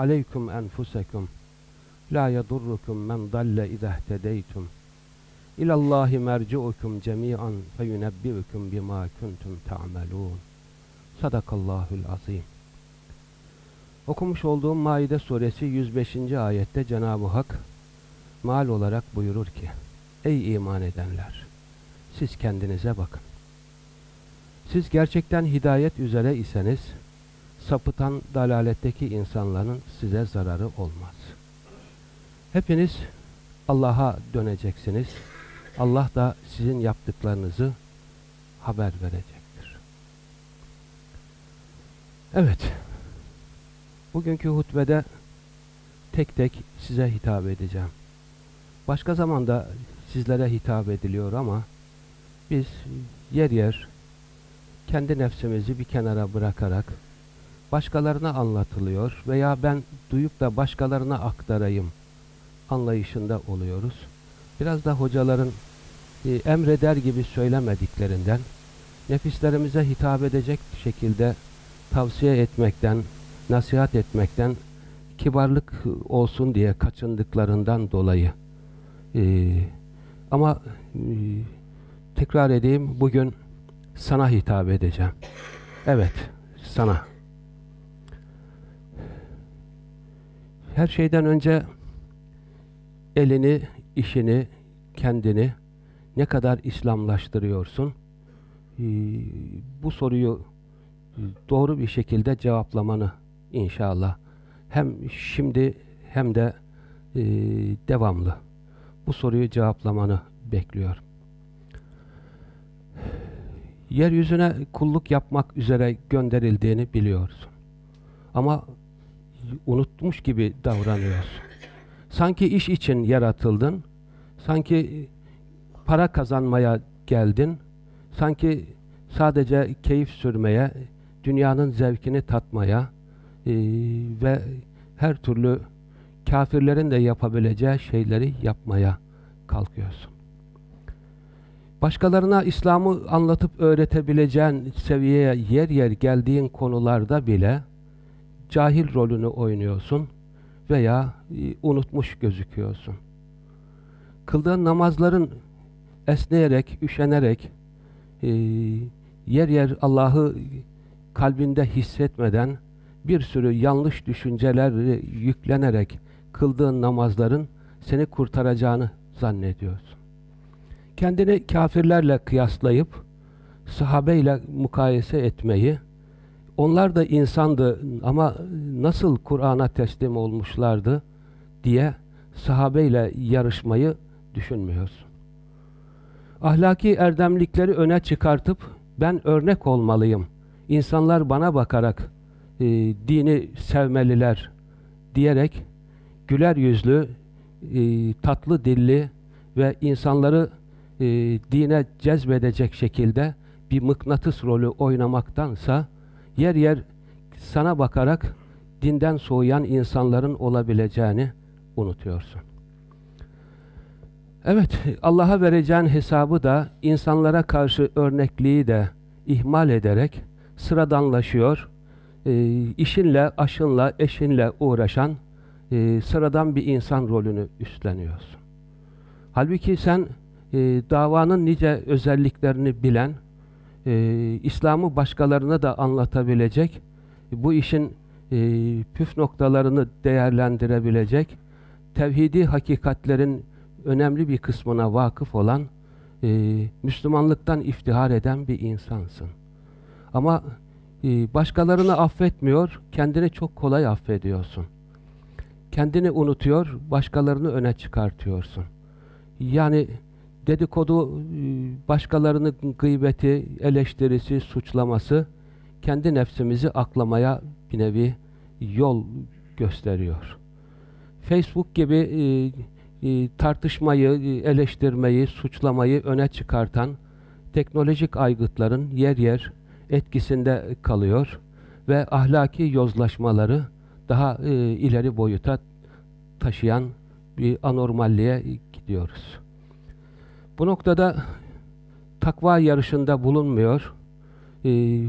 Aleyküm enfusekum La yadurrukum men dalle izehtedeytum İlallahi merciukum cemi'an feyunebbiukum bima kuntum ta'melun Sadakallahul azim Okumuş olduğum Maide suresi 105. ayette Cenab-ı Hak mal olarak buyurur ki Ey iman edenler! Siz kendinize bakın. Siz gerçekten hidayet üzere iseniz sapıtan dalaletteki insanların size zararı olmaz. Hepiniz Allah'a döneceksiniz. Allah da sizin yaptıklarınızı haber verecektir. Evet. Bugünkü hutbede tek tek size hitap edeceğim. Başka zamanda sizlere hitap ediliyor ama biz yer yer kendi nefsimizi bir kenara bırakarak başkalarına anlatılıyor veya ben duyup da başkalarına aktarayım anlayışında oluyoruz. Biraz da hocaların e, emreder gibi söylemediklerinden nefislerimize hitap edecek şekilde tavsiye etmekten, nasihat etmekten kibarlık olsun diye kaçındıklarından dolayı e, ama e, tekrar edeyim bugün sana hitap edeceğim. Evet, sana. Her şeyden önce elini, işini, kendini ne kadar İslamlaştırıyorsun? Ee, bu soruyu doğru bir şekilde cevaplamanı inşallah hem şimdi hem de e, devamlı bu soruyu cevaplamanı bekliyorum. Yeryüzüne kulluk yapmak üzere gönderildiğini biliyorsun. Ama unutmuş gibi davranıyorsun. Sanki iş için yaratıldın, sanki para kazanmaya geldin, sanki sadece keyif sürmeye, dünyanın zevkini tatmaya e, ve her türlü kafirlerin de yapabileceği şeyleri yapmaya kalkıyorsun. Başkalarına İslam'ı anlatıp öğretebileceğin seviyeye yer yer geldiğin konularda bile cahil rolünü oynuyorsun veya e, unutmuş gözüküyorsun. Kıldığın namazların esneyerek, üşenerek, e, yer yer Allah'ı kalbinde hissetmeden bir sürü yanlış düşünceler yüklenerek kıldığın namazların seni kurtaracağını zannediyorsun. Kendini kafirlerle kıyaslayıp sahabeyle mukayese etmeyi onlar da insandı ama nasıl Kur'an'a teslim olmuşlardı diye sahabeyle yarışmayı düşünmüyorsun. Ahlaki erdemlikleri öne çıkartıp ben örnek olmalıyım. İnsanlar bana bakarak e, dini sevmeliler diyerek güler yüzlü, e, tatlı dilli ve insanları e, dine cezbedecek şekilde bir mıknatıs rolü oynamaktansa yer yer sana bakarak dinden soğuyan insanların olabileceğini unutuyorsun. Evet, Allah'a vereceğin hesabı da insanlara karşı örnekliği de ihmal ederek sıradanlaşıyor, e, işinle, aşınla, eşinle uğraşan e, sıradan bir insan rolünü üstleniyorsun. Halbuki sen e, davanın nice özelliklerini bilen, e, İslam'ı başkalarına da anlatabilecek, bu işin e, püf noktalarını değerlendirebilecek, tevhidi hakikatlerin önemli bir kısmına vakıf olan, e, Müslümanlıktan iftihar eden bir insansın. Ama e, başkalarını affetmiyor, kendini çok kolay affediyorsun. Kendini unutuyor, başkalarını öne çıkartıyorsun. Yani dedikodu, e, başkalarının gıybeti, eleştirisi, suçlaması kendi nefsimizi aklamaya bir nevi yol gösteriyor. Facebook gibi e, e, tartışmayı, e, eleştirmeyi, suçlamayı öne çıkartan teknolojik aygıtların yer yer etkisinde kalıyor ve ahlaki yozlaşmaları daha e, ileri boyuta taşıyan bir anormalliğe gidiyoruz. Bu noktada takva yarışında bulunmuyor, e,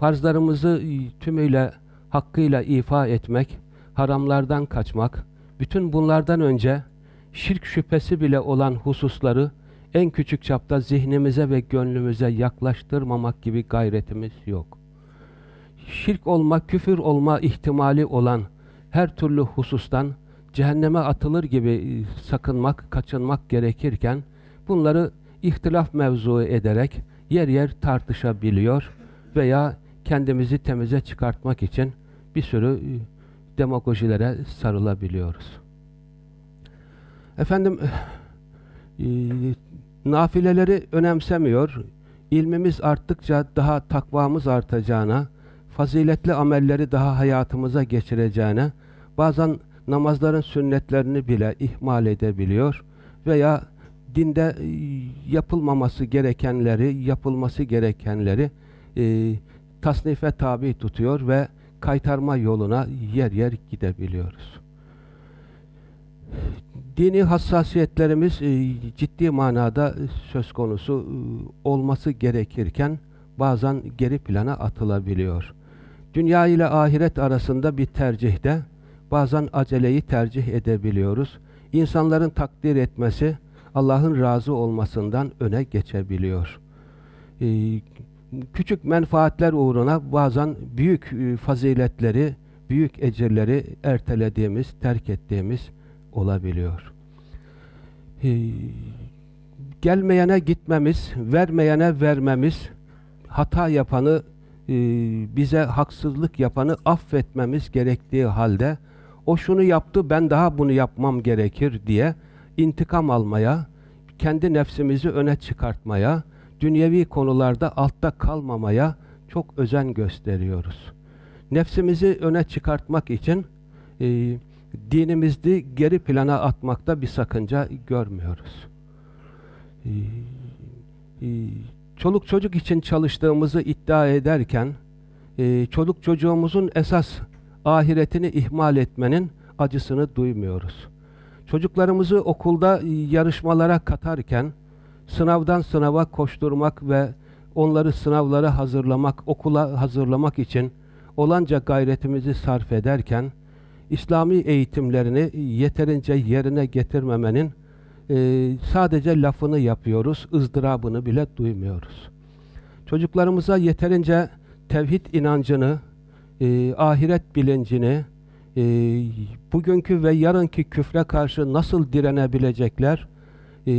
farzlarımızı tümüyle hakkıyla ifa etmek, haramlardan kaçmak, bütün bunlardan önce şirk şüphesi bile olan hususları en küçük çapta zihnimize ve gönlümüze yaklaştırmamak gibi gayretimiz yok. Şirk olma, küfür olma ihtimali olan her türlü husustan cehenneme atılır gibi e, sakınmak, kaçınmak gerekirken bunları ihtilaf mevzu ederek yer yer tartışabiliyor veya kendimizi temize çıkartmak için bir sürü e, demagojilere sarılabiliyoruz. Efendim e, nafileleri önemsemiyor. İlmimiz arttıkça daha takvamız artacağına, faziletli amelleri daha hayatımıza geçireceğine, bazen namazların sünnetlerini bile ihmal edebiliyor veya dinde e, yapılmaması gerekenleri, yapılması gerekenleri e, tasnife tabi tutuyor ve kaytarma yoluna yer yer gidebiliyoruz. Dini hassasiyetlerimiz e, ciddi manada söz konusu e, olması gerekirken bazen geri plana atılabiliyor. Dünya ile ahiret arasında bir tercihte bazen aceleyi tercih edebiliyoruz. İnsanların takdir etmesi Allah'ın razı olmasından öne geçebiliyor. Ee, küçük menfaatler uğruna bazen büyük e, faziletleri, büyük ecirleri ertelediğimiz, terk ettiğimiz olabiliyor. Ee, gelmeyene gitmemiz, vermeyene vermemiz, hata yapanı, e, bize haksızlık yapanı affetmemiz gerektiği halde, o şunu yaptı, ben daha bunu yapmam gerekir diye intikam almaya, kendi nefsimizi öne çıkartmaya, dünyevi konularda altta kalmamaya çok özen gösteriyoruz. Nefsimizi öne çıkartmak için e, dinimizi geri plana atmakta bir sakınca görmüyoruz. E, e, çoluk çocuk için çalıştığımızı iddia ederken e, çoluk çocuğumuzun esas ahiretini ihmal etmenin acısını duymuyoruz. Çocuklarımızı okulda yarışmalara katarken sınavdan sınava koşturmak ve onları sınavlara hazırlamak, okula hazırlamak için olanca gayretimizi sarf ederken İslami eğitimlerini yeterince yerine getirmemenin e, sadece lafını yapıyoruz, ızdırabını bile duymuyoruz. Çocuklarımıza yeterince tevhid inancını, e, ahiret bilincini, e, bugünkü ve yarınki küfre karşı nasıl direnebilecekler, e,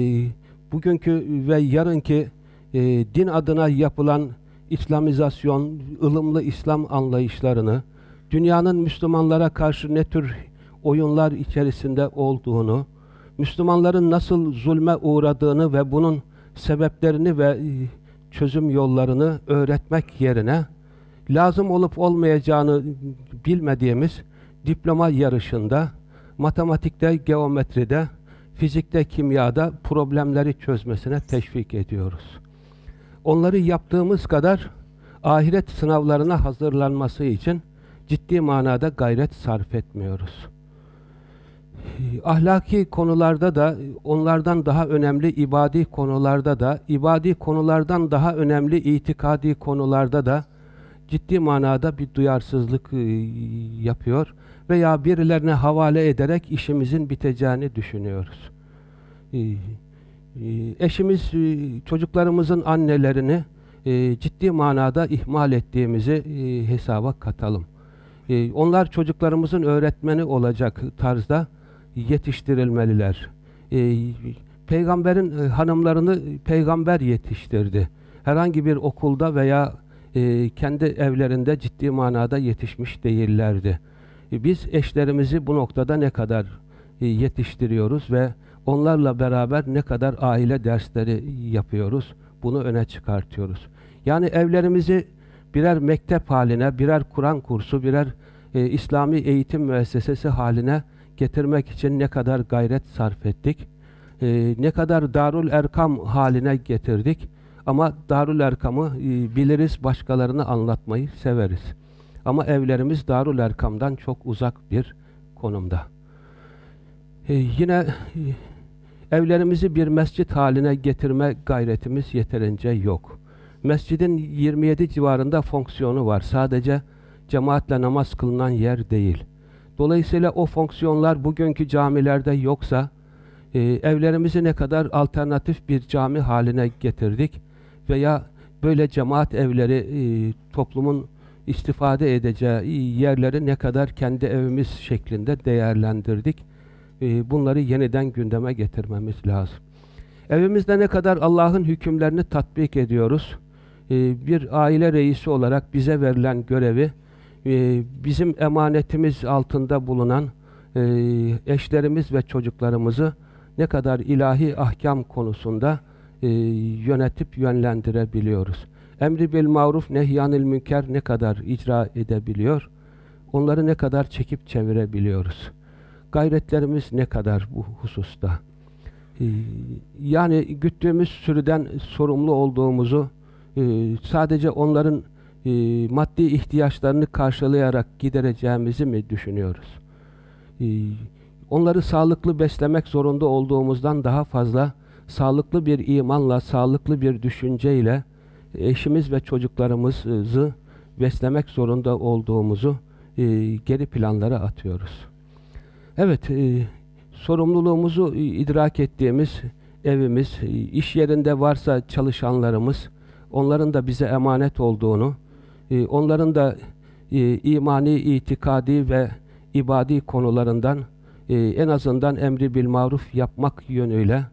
bugünkü ve yarınki e, din adına yapılan İslamizasyon, ılımlı İslam anlayışlarını, dünyanın Müslümanlara karşı ne tür oyunlar içerisinde olduğunu, Müslümanların nasıl zulme uğradığını ve bunun sebeplerini ve e, çözüm yollarını öğretmek yerine lazım olup olmayacağını bilmediğimiz diploma yarışında, matematikte, geometride, fizikte, kimyada problemleri çözmesine teşvik ediyoruz. Onları yaptığımız kadar ahiret sınavlarına hazırlanması için ciddi manada gayret sarf etmiyoruz. Ahlaki konularda da onlardan daha önemli ibadi konularda da ibadi konulardan daha önemli itikadi konularda da ciddi manada bir duyarsızlık e, yapıyor veya birilerine havale ederek işimizin biteceğini düşünüyoruz. E, e, eşimiz, çocuklarımızın annelerini ciddi manada ihmal ettiğimizi hesaba katalım. E, onlar çocuklarımızın öğretmeni olacak tarzda yetiştirilmeliler. E, peygamberin e, hanımlarını peygamber yetiştirdi. Herhangi bir okulda veya e, kendi evlerinde ciddi manada yetişmiş değillerdi. E, biz eşlerimizi bu noktada ne kadar e, yetiştiriyoruz ve onlarla beraber ne kadar aile dersleri yapıyoruz, bunu öne çıkartıyoruz. Yani evlerimizi birer mektep haline, birer Kur'an kursu, birer e, İslami eğitim müessesesi haline getirmek için ne kadar gayret sarf ettik, e, ne kadar Darul Erkam haline getirdik ama Darul Erkam'ı e, biliriz, başkalarını anlatmayı severiz. Ama evlerimiz Darul Erkam'dan çok uzak bir konumda. E, yine e, evlerimizi bir mescit haline getirme gayretimiz yeterince yok. Mescidin 27 civarında fonksiyonu var. Sadece cemaatle namaz kılınan yer değil. Dolayısıyla o fonksiyonlar bugünkü camilerde yoksa e, evlerimizi ne kadar alternatif bir cami haline getirdik veya böyle cemaat evleri e, toplumun istifade edeceği yerleri ne kadar kendi evimiz şeklinde değerlendirdik. E, bunları yeniden gündeme getirmemiz lazım. Evimizde ne kadar Allah'ın hükümlerini tatbik ediyoruz. E, bir aile reisi olarak bize verilen görevi e, bizim emanetimiz altında bulunan e, eşlerimiz ve çocuklarımızı ne kadar ilahi ahkam konusunda e, yönetip yönlendirebiliyoruz. Emri bil maruf nehyanil münker ne kadar icra edebiliyor? Onları ne kadar çekip çevirebiliyoruz? Gayretlerimiz ne kadar bu hususta? E, yani güttüğümüz sürüden sorumlu olduğumuzu e, sadece onların e, maddi ihtiyaçlarını karşılayarak gidereceğimizi mi düşünüyoruz? E, onları sağlıklı beslemek zorunda olduğumuzdan daha fazla sağlıklı bir imanla, sağlıklı bir düşünceyle eşimiz ve çocuklarımızı beslemek zorunda olduğumuzu e, geri planlara atıyoruz. Evet, e, sorumluluğumuzu idrak ettiğimiz evimiz, iş yerinde varsa çalışanlarımız, onların da bize emanet olduğunu, e, onların da e, imani, itikadi ve ibadi konularından e, en azından emri bil maruf yapmak yönüyle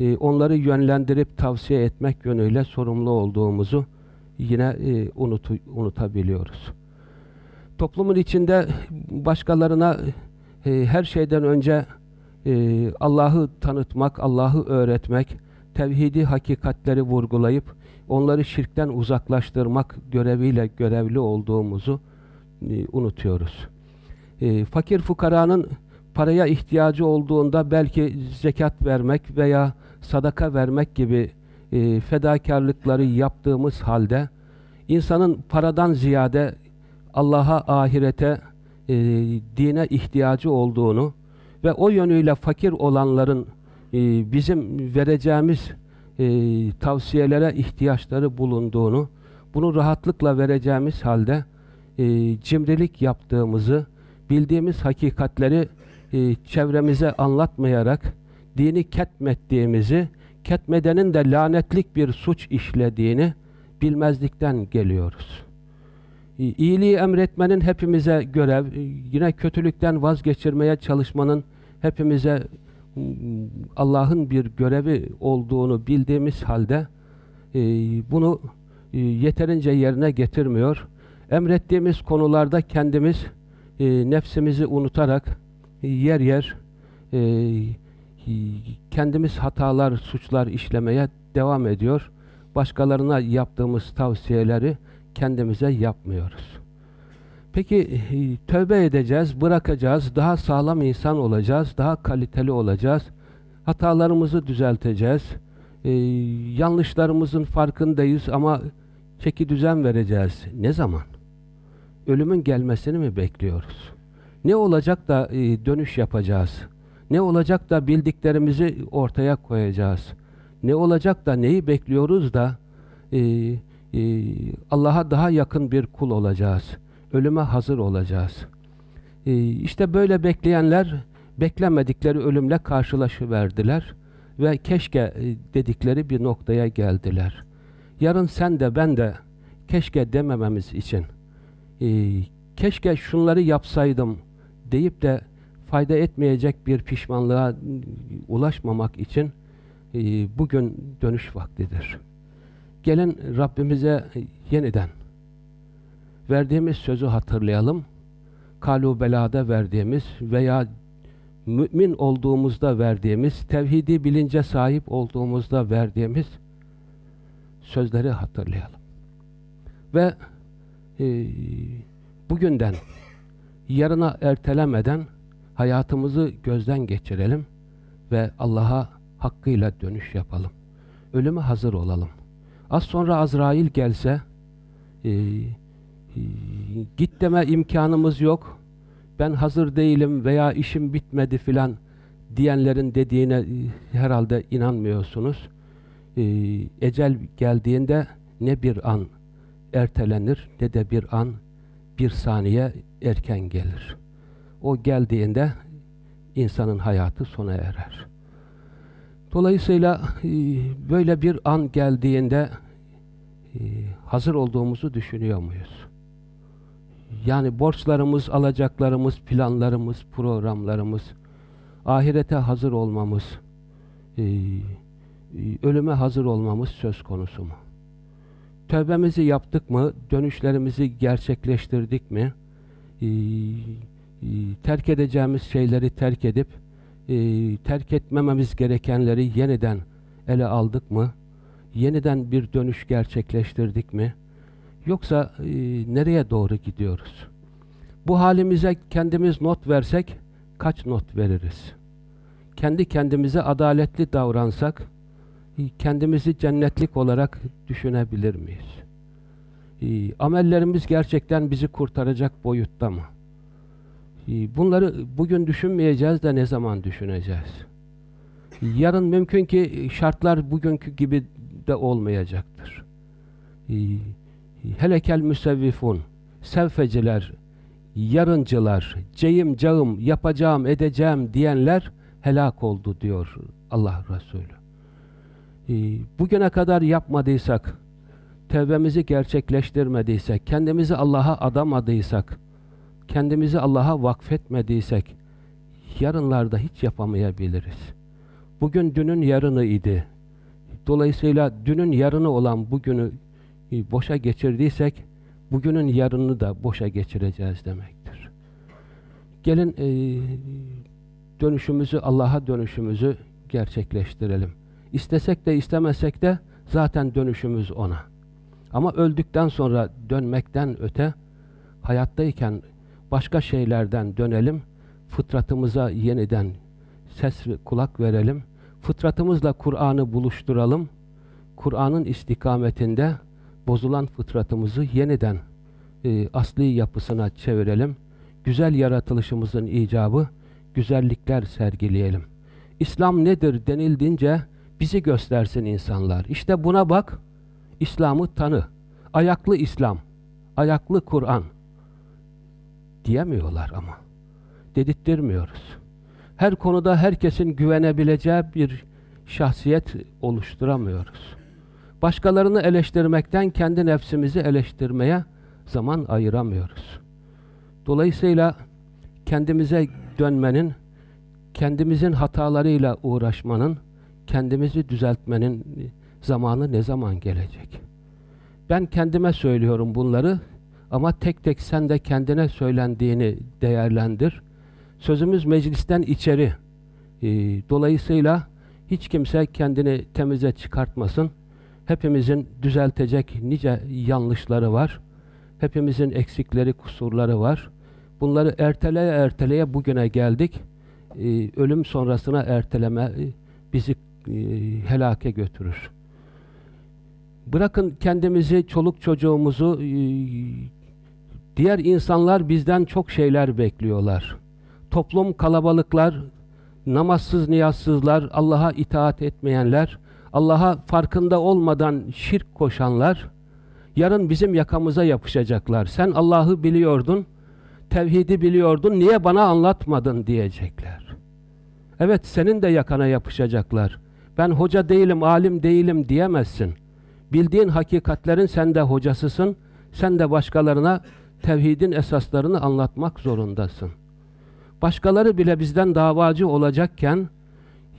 e, onları yönlendirip tavsiye etmek yönüyle sorumlu olduğumuzu yine e, unutu, unutabiliyoruz. Toplumun içinde başkalarına e, her şeyden önce e, Allah'ı tanıtmak, Allah'ı öğretmek, tevhidi hakikatleri vurgulayıp onları şirkten uzaklaştırmak göreviyle görevli olduğumuzu e, unutuyoruz. E, fakir fukaranın paraya ihtiyacı olduğunda belki zekat vermek veya sadaka vermek gibi e, fedakarlıkları yaptığımız halde insanın paradan ziyade Allah'a, ahirete, e, dine ihtiyacı olduğunu ve o yönüyle fakir olanların e, bizim vereceğimiz e, tavsiyelere ihtiyaçları bulunduğunu, bunu rahatlıkla vereceğimiz halde e, cimrilik yaptığımızı, bildiğimiz hakikatleri e, çevremize anlatmayarak, dini ketmettiğimizi, ketmedenin de lanetlik bir suç işlediğini bilmezlikten geliyoruz. İyiliği emretmenin hepimize görev, yine kötülükten vazgeçirmeye çalışmanın hepimize Allah'ın bir görevi olduğunu bildiğimiz halde bunu yeterince yerine getirmiyor. Emrettiğimiz konularda kendimiz nefsimizi unutarak yer yer kendimiz hatalar, suçlar işlemeye devam ediyor. Başkalarına yaptığımız tavsiyeleri kendimize yapmıyoruz. Peki e, tövbe edeceğiz, bırakacağız, daha sağlam insan olacağız, daha kaliteli olacağız. Hatalarımızı düzelteceğiz. Ee, yanlışlarımızın farkındayız ama çeki düzen vereceğiz. Ne zaman? Ölümün gelmesini mi bekliyoruz? Ne olacak da e, dönüş yapacağız? Ne olacak da bildiklerimizi ortaya koyacağız? Ne olacak da neyi bekliyoruz da e, e, Allah'a daha yakın bir kul olacağız? Ölüme hazır olacağız. E, işte böyle bekleyenler beklemedikleri ölümle karşılaşıverdiler ve keşke e, dedikleri bir noktaya geldiler. Yarın sen de ben de keşke demememiz için e, keşke şunları yapsaydım deyip de fayda etmeyecek bir pişmanlığa ulaşmamak için e, bugün dönüş vaktidir. Gelin Rabbimize yeniden verdiğimiz sözü hatırlayalım. Kalu belada verdiğimiz veya mümin olduğumuzda verdiğimiz, tevhidi bilince sahip olduğumuzda verdiğimiz sözleri hatırlayalım. Ve e, bugünden yarına ertelemeden hayatımızı gözden geçirelim ve Allah'a hakkıyla dönüş yapalım. Ölüme hazır olalım. Az sonra Azrail gelse e, e, git deme imkanımız yok. Ben hazır değilim veya işim bitmedi filan diyenlerin dediğine e, herhalde inanmıyorsunuz. E, ecel geldiğinde ne bir an ertelenir ne de bir an bir saniye erken gelir. O geldiğinde insanın hayatı sona erer. Dolayısıyla e, böyle bir an geldiğinde e, hazır olduğumuzu düşünüyor muyuz? Yani borçlarımız, alacaklarımız, planlarımız, programlarımız, ahirete hazır olmamız, e, ölüme hazır olmamız söz konusu mu? Tövbemizi yaptık mı? Dönüşlerimizi gerçekleştirdik mi? Terk edeceğimiz şeyleri terk edip e, terk etmememiz gerekenleri yeniden ele aldık mı? Yeniden bir dönüş gerçekleştirdik mi? Yoksa e, nereye doğru gidiyoruz? Bu halimize kendimiz not versek kaç not veririz? Kendi kendimize adaletli davransak e, kendimizi cennetlik olarak düşünebilir miyiz? E, amellerimiz gerçekten bizi kurtaracak boyutta mı? Ee, bunları bugün düşünmeyeceğiz de ne zaman düşüneceğiz? Yarın mümkün ki şartlar bugünkü gibi de olmayacaktır. Ee, helekel müsevvifun, sevfeciler, yarıncılar, ceyim cağım, yapacağım, edeceğim diyenler helak oldu diyor Allah Resulü. Bugüne kadar yapmadıysak, tevbemizi gerçekleştirmediysek, kendimizi Allah'a adamadıysak, kendimizi Allah'a vakfetmediysek yarınlarda hiç yapamayabiliriz. Bugün dünün yarını idi. Dolayısıyla dünün yarını olan bugünü boşa geçirdiysek bugünün yarını da boşa geçireceğiz demektir. Gelin e, dönüşümüzü, Allah'a dönüşümüzü gerçekleştirelim. İstesek de istemesek de zaten dönüşümüz ona. Ama öldükten sonra dönmekten öte hayattayken başka şeylerden dönelim, fıtratımıza yeniden ses ve kulak verelim, fıtratımızla Kur'an'ı buluşturalım, Kur'an'ın istikametinde bozulan fıtratımızı yeniden e, asli yapısına çevirelim, güzel yaratılışımızın icabı, güzellikler sergileyelim. İslam nedir denildiğince bizi göstersin insanlar. İşte buna bak, İslam'ı tanı. Ayaklı İslam, ayaklı Kur'an diyemiyorlar ama. Dedirttirmiyoruz. Her konuda herkesin güvenebileceği bir şahsiyet oluşturamıyoruz. Başkalarını eleştirmekten kendi nefsimizi eleştirmeye zaman ayıramıyoruz. Dolayısıyla kendimize dönmenin, kendimizin hatalarıyla uğraşmanın, kendimizi düzeltmenin zamanı ne zaman gelecek? Ben kendime söylüyorum bunları, ama tek tek sen de kendine söylendiğini değerlendir. Sözümüz meclisten içeri. E, dolayısıyla hiç kimse kendini temize çıkartmasın. Hepimizin düzeltecek nice yanlışları var. Hepimizin eksikleri, kusurları var. Bunları erteleye erteleye bugüne geldik. Ee, ölüm sonrasına erteleme e, bizi e, helake götürür. Bırakın kendimizi, çoluk çocuğumuzu e, Diğer insanlar bizden çok şeyler bekliyorlar. Toplum kalabalıklar, namazsız niyazsızlar, Allah'a itaat etmeyenler, Allah'a farkında olmadan şirk koşanlar, yarın bizim yakamıza yapışacaklar. Sen Allah'ı biliyordun, tevhidi biliyordun, niye bana anlatmadın diyecekler. Evet, senin de yakana yapışacaklar. Ben hoca değilim, alim değilim diyemezsin. Bildiğin hakikatlerin sen de hocasısın, sen de başkalarına tevhidin esaslarını anlatmak zorundasın. Başkaları bile bizden davacı olacakken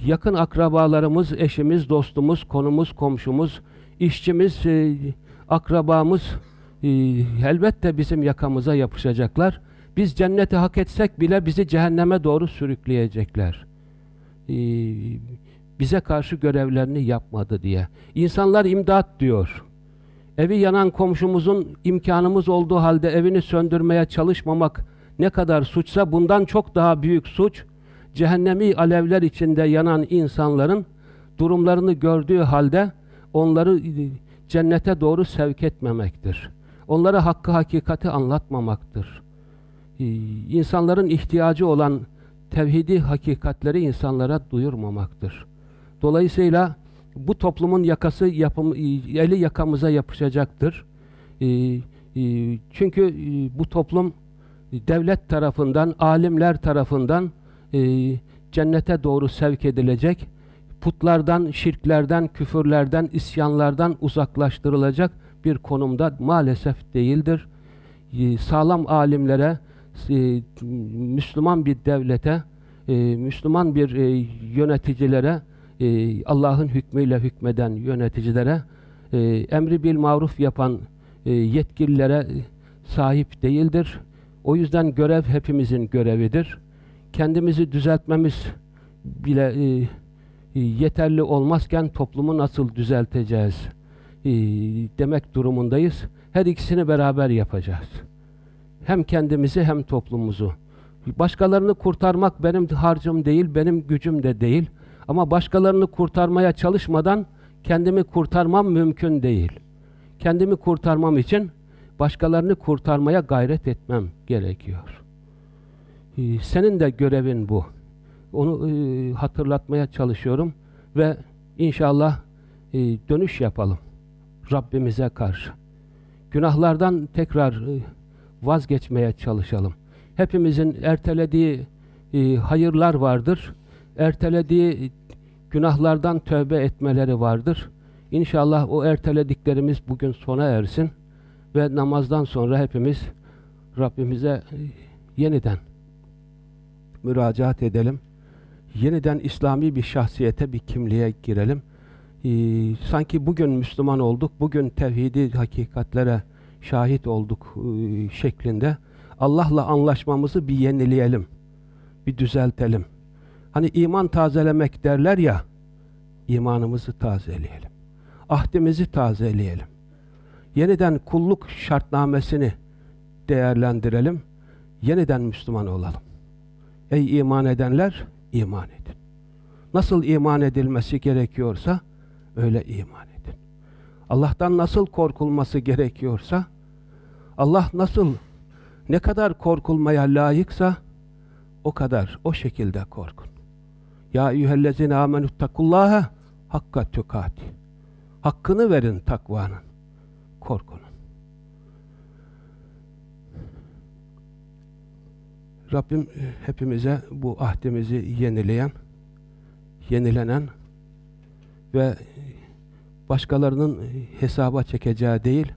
yakın akrabalarımız, eşimiz, dostumuz, konumuz, komşumuz, işçimiz, e, akrabamız e, elbette bizim yakamıza yapışacaklar. Biz cenneti hak etsek bile bizi cehenneme doğru sürükleyecekler. E, bize karşı görevlerini yapmadı diye. İnsanlar imdat diyor. Evi yanan komşumuzun imkanımız olduğu halde evini söndürmeye çalışmamak ne kadar suçsa bundan çok daha büyük suç cehennemi alevler içinde yanan insanların durumlarını gördüğü halde onları e, cennete doğru sevk etmemektir. Onlara hakkı hakikati anlatmamaktır. Ee, insanların ihtiyacı olan tevhidi hakikatleri insanlara duyurmamaktır. Dolayısıyla bu toplumun yakası yapım, e, eli yakamıza yapışacaktır. Ee, e, çünkü e, bu toplum devlet tarafından, alimler tarafından cennete doğru sevk edilecek, putlardan, şirklerden, küfürlerden, isyanlardan uzaklaştırılacak bir konumda maalesef değildir. Sağlam alimlere, Müslüman bir devlete, Müslüman bir yöneticilere e, Allah'ın hükmüyle hükmeden yöneticilere, e, emri bil maruf yapan e, yetkililere sahip değildir. O yüzden görev hepimizin görevidir. Kendimizi düzeltmemiz bile e, e, yeterli olmazken toplumu nasıl düzelteceğiz e, demek durumundayız. Her ikisini beraber yapacağız. Hem kendimizi hem toplumumuzu. Başkalarını kurtarmak benim harcım değil, benim gücüm de değil. Ama başkalarını kurtarmaya çalışmadan kendimi kurtarmam mümkün değil. Kendimi kurtarmam için başkalarını kurtarmaya gayret etmem gerekiyor. Ee, senin de görevin bu. Onu e, hatırlatmaya çalışıyorum ve inşallah e, dönüş yapalım Rabbimize karşı. Günahlardan tekrar e, vazgeçmeye çalışalım. Hepimizin ertelediği hayırlar vardır ertelediği günahlardan tövbe etmeleri vardır. İnşallah o ertelediklerimiz bugün sona ersin ve namazdan sonra hepimiz Rabbimize yeniden müracaat edelim. Yeniden İslami bir şahsiyete, bir kimliğe girelim. Ee, sanki bugün Müslüman olduk, bugün tevhidi hakikatlere şahit olduk e, şeklinde Allah'la anlaşmamızı bir yenileyelim, bir düzeltelim. Hani iman tazelemek derler ya, imanımızı tazeleyelim. Ahdimizi tazeleyelim. Yeniden kulluk şartnamesini değerlendirelim. Yeniden Müslüman olalım. Ey iman edenler, iman edin. Nasıl iman edilmesi gerekiyorsa, öyle iman edin. Allah'tan nasıl korkulması gerekiyorsa, Allah nasıl, ne kadar korkulmaya layıksa, o kadar, o şekilde korkun. Ya eyyühellezine amenüttekullâhe hakka tükati. Hakkını verin takvanın. Korkunun. Rabbim hepimize bu ahdimizi yenileyen, yenilenen ve başkalarının hesaba çekeceği değil,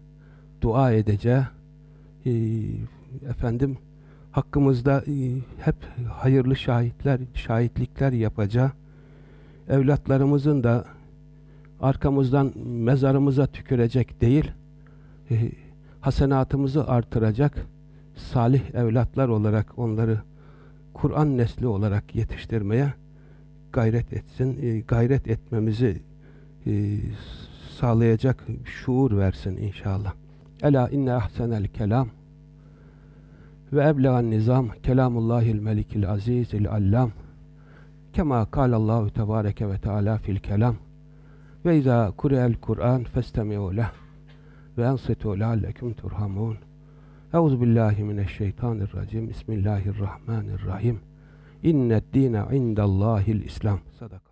dua edeceği, efendim, hakkımızda e, hep hayırlı şahitler, şahitlikler yapacağı, evlatlarımızın da arkamızdan mezarımıza tükürecek değil, e, hasenatımızı artıracak salih evlatlar olarak onları Kur'an nesli olarak yetiştirmeye gayret etsin, e, gayret etmemizi sağlayacak şuur versin inşallah. Ela inne ahsenel kelam ve eblegan nizam kelamullahil melikil azizil allam. Kema kalallahu tebareke ve teala fil kelam. Ve izâ kure'el Kur'an festemi'u leh ve ensitu leallekum turhamun Euzu billahi mineşşeytanirracim Bismillahirrahmanirrahim İnned dîne indallâhil İslam. Sadaka